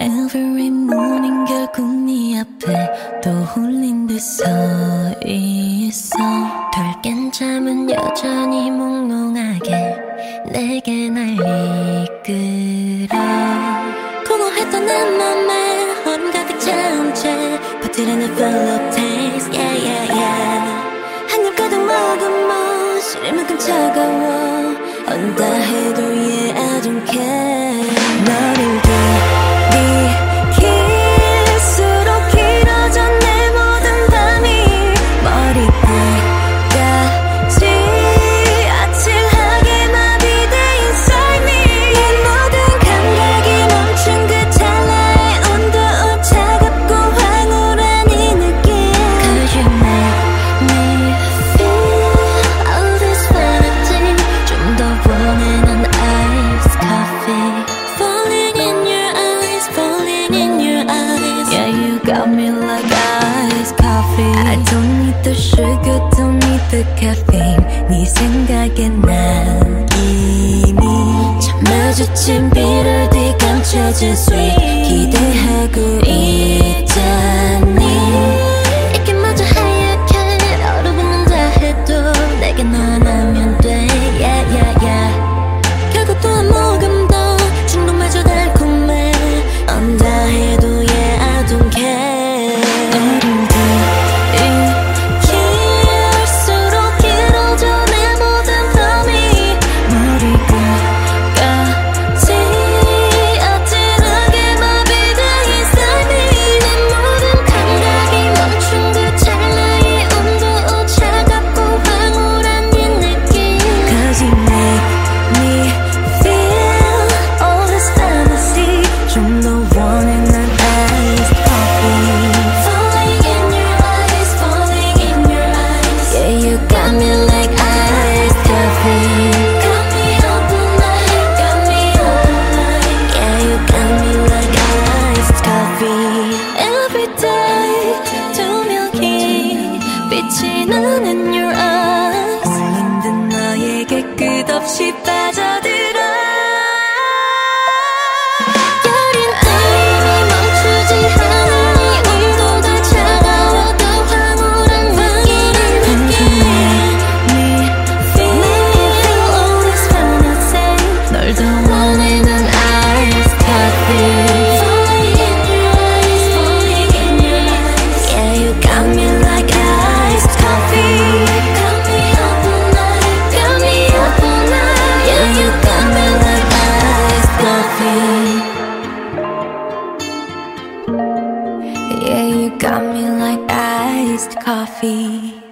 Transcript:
Every morning 결국 네 앞에 또 홀린 듯 서 있어 덜 깬 잠은 여전히 몽롱하게 내게 날 이끌어 공허했던 내 맘에 얼음 가득 찬채 But didn't it feel taste yeah yeah yeah 난다 해도 yeah I don't care I don't need the sugar, don't need the caffeine 네 생각에 난 이미 참 마주친 비를 뒤 감춰진 sweet 기대하고 your eyes. 나에게 끝없이 Got me like iced coffee.